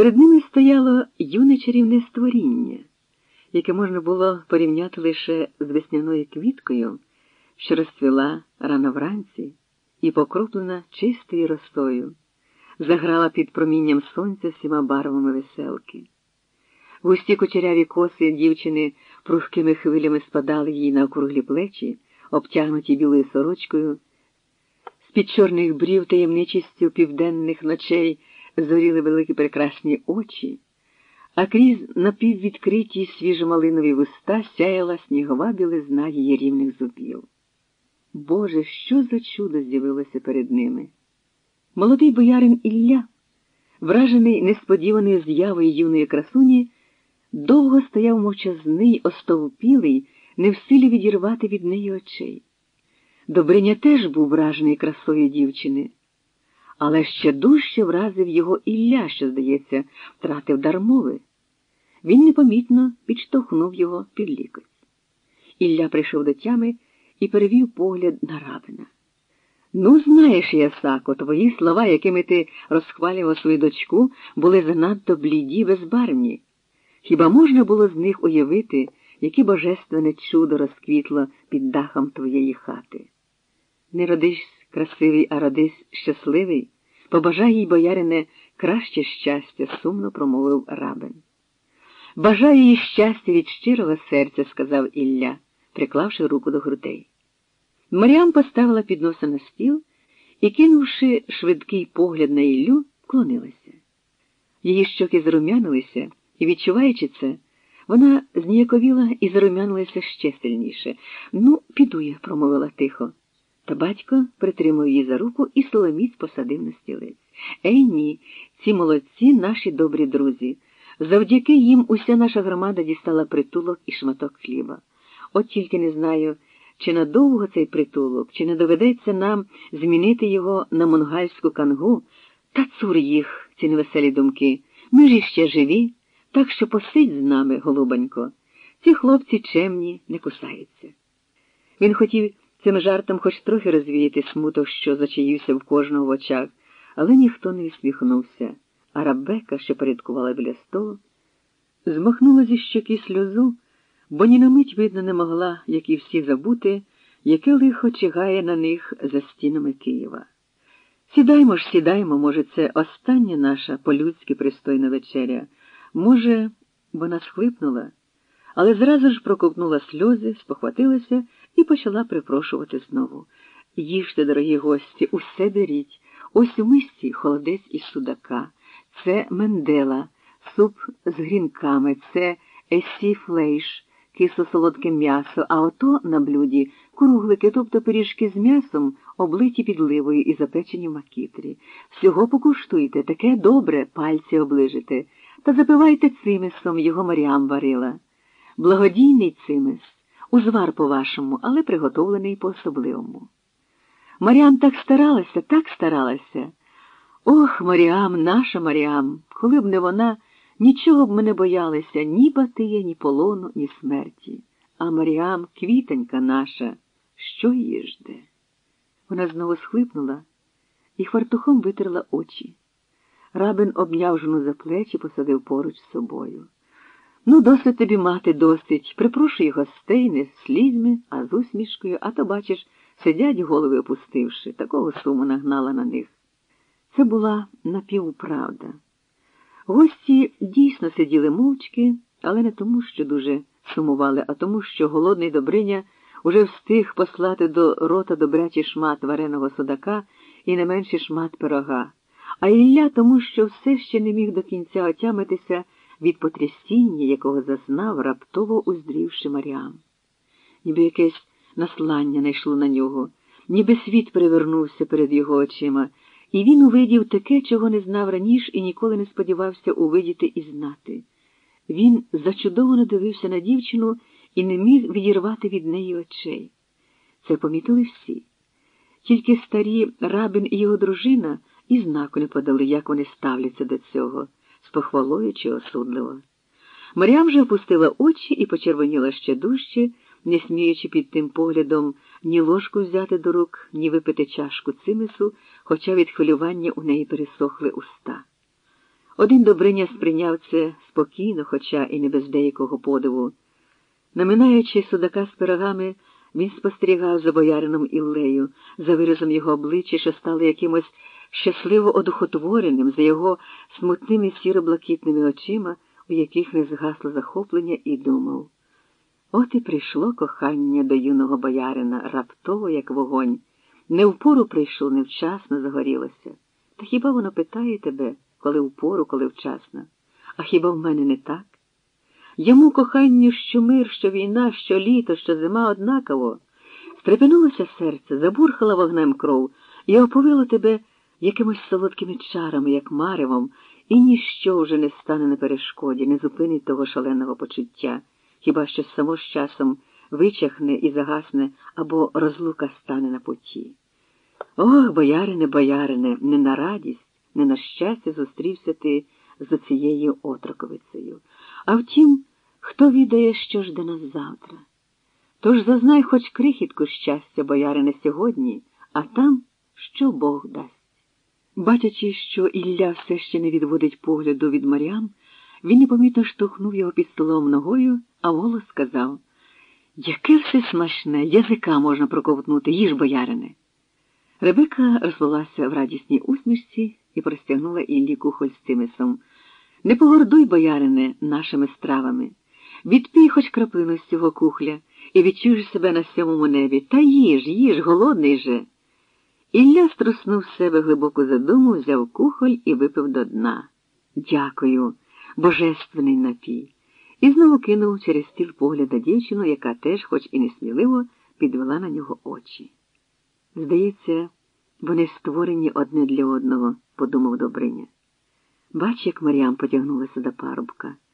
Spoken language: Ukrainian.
Перед ними стояло юне чарівне створіння, яке можна було порівняти лише з весняною квіткою, що розцвіла рано вранці і покроплена чистою росою, заграла під промінням сонця всіма барвами веселки. Густі кучеряві коси дівчини пружкими хвилями спадали їй на округлі плечі, обтягнуті білою сорочкою. З-під чорних брів таємничістю південних ночей зоріли великі прекрасні очі, а крізь напіввідкриті свіжомалинові вуста сяяла снігова білизна її рівних зубів. Боже, що за чудо з'явилося перед ними? Молодий боярин Ілля, вражений несподіваною з'явою юної красуні, довго стояв мовчазний, остовпілий, не в силі відірвати від неї очей. Добриня теж був вражений красою дівчини, але ще дужче вразив його Ілля, що, здається, втратив дар мови. Він непомітно підштовхнув його під лікоть. Ілля прийшов до тями і перевів погляд на рабина. Ну, знаєш, Ясако, твої слова, якими ти розхвалював свою дочку, були занадто бліді, безбарвні. Хіба можна було з них уявити, яке божественне чудо розквітло під дахом твоєї хати? Не родись красивий, а родись щасливий, побажай їй, боярине, краще щастя, сумно промовив рабин. Бажаю їй щастя від щирого серця, сказав Ілля, приклавши руку до грудей. Маріам поставила підноса на стіл і, кинувши швидкий погляд на Іллю, вклонилася. Її щоки зарум'янилися, і, відчуваючи це, вона зніяковіла і зарум'янилася ще сильніше. Ну, піду я, промовила тихо. Батько притримав її за руку і соломіць посадив на стілець. Ей ні, ці молодці наші добрі друзі. Завдяки їм уся наша громада дістала притулок і шматок хліба. От тільки не знаю, чи надовго цей притулок, чи не доведеться нам змінити його на монгальську кангу, та цур їх, ці невеселі думки. Ми ж іще живі, так що посидь з нами, голубонько. Ці хлопці чемні не кусаються. Він хотів цим жартом хоч трохи розвіяти смуток, що зачаївся в кожного в очах, але ніхто не відсміхнувся, а рабека, що порядкувала біля столу, змахнула зі щоки сльозу, бо ні на мить, видно, не могла, як і всі забути, яке лихо чигає на них за стінами Києва. Сідаймо ж, сідаймо, може, це остання наша по-людськи пристойна вечеря. Може, вона схлипнула, але зразу ж проковтнула сльози, спохватилася і почала припрошувати знову. Їжте, дорогі гості, усе беріть. Ось у мисці холодець із судака, це мендела, суп з грінками, це есі флейш, кисло солодке м'ясо, а ото на блюді круглики, тобто пиріжки з м'ясом, облиті підливою і запечені в макітрі. Всього покуштуйте, таке добре, пальці оближите, та запивайте цимисом, його Маріам варила. Благодійний цимис, узвар по-вашому, але приготовлений по-особливому. Маріам так старалася, так старалася. Ох, Маріам, наша Маріам, коли б не вона, нічого б ми не боялися ні батия, ні полону, ні смерті. А Маріам, квітенька наша, що її жде? Вона знову схлипнула і хвартухом витерла очі. Рабин обняв жону за плечі, посадив поруч з собою. Ну, досить тобі мати, досить. Припрошую гостей не з слізьми, а з усмішкою, а то, бачиш, сидять голови опустивши, такого суму нагнала на них. Це була напівправда. Гості дійсно сиділи мовчки, але не тому, що дуже сумували, а тому, що голодний Добриня уже встиг послати до рота добрячий шмат вареного судака і не менший шмат пирога, а Ілля тому, що все ще не міг до кінця отямитися від потрясіння, якого зазнав, раптово уздрівши Маріам. Ніби якесь наслання найшло на нього, ніби світ привернувся перед його очима, і він увидів таке, чого не знав раніше і ніколи не сподівався увидіти і знати. Він зачудовано дивився на дівчину і не міг відірвати від неї очей. Це помітили всі. Тільки старі рабин і його дружина і знаку не подали, як вони ставляться до цього, з похвалою чи осудливо. Маріам же опустила очі і почервоніла ще дужче, не сміючи під тим поглядом ні ложку взяти до рук, ні випити чашку цимису, хоча від хвилювання у неї пересохли уста. Один Добриня сприйняв це спокійно, хоча і не без деякого подиву. Наминаючи судака з пирогами, він спостерігав за боярином Іллею, за виразом його обличчя, що стало якимось щасливо одухотвореним, за його смутними сіро-блакитними очима, у яких не згасло захоплення, і думав. От і прийшло кохання до юного боярина, раптово, як вогонь. Не впору прийшло, невчасно загорілося. Та хіба воно питає тебе, коли впору, коли вчасно? А хіба в мене не так? Йому коханню, що мир, що війна, що літо, що зима однаково. Стрепенулося серце, забурхала вогнем кров і оповило тебе якимось солодкими чарами, як маревом, і ніщо вже не стане на перешкоді, не зупинить того шаленого почуття, хіба що само з часом вичахне і загасне або розлука стане на путі. Ох, боярине, боярине, не на радість, не на щастя зустрівся ти з оцією отроковицею. А втім, хто відає, що жде нас завтра? Тож зазнай хоч крихітку щастя, боярине, сьогодні, а там що Бог дасть. Бачачи, що Ілля все ще не відводить погляду від Маріам, він непомітно штовхнув його під столом ногою, а голос сказав Яке все смачне, язика можна проковтнути, їж, боярине. Ребека розлилася в радісній усмішці і простягнула Іллі кухоль з цимисом. Не погордуй, боярине, нашими стравами. Відпій хоч краплину з цього кухля і відчуєш себе на сьомому небі. Та їж, їж, голодний же. Ілля струснув себе глибоку задуму, взяв кухоль і випив до дна. Дякую, божественний напій. І знову кинув через стіл погляд на дівчину, яка теж, хоч і несміливо, підвела на нього очі. Здається, вони створені одне для одного, подумав Добриня. Бач, як Маріам потягнулася до парубка.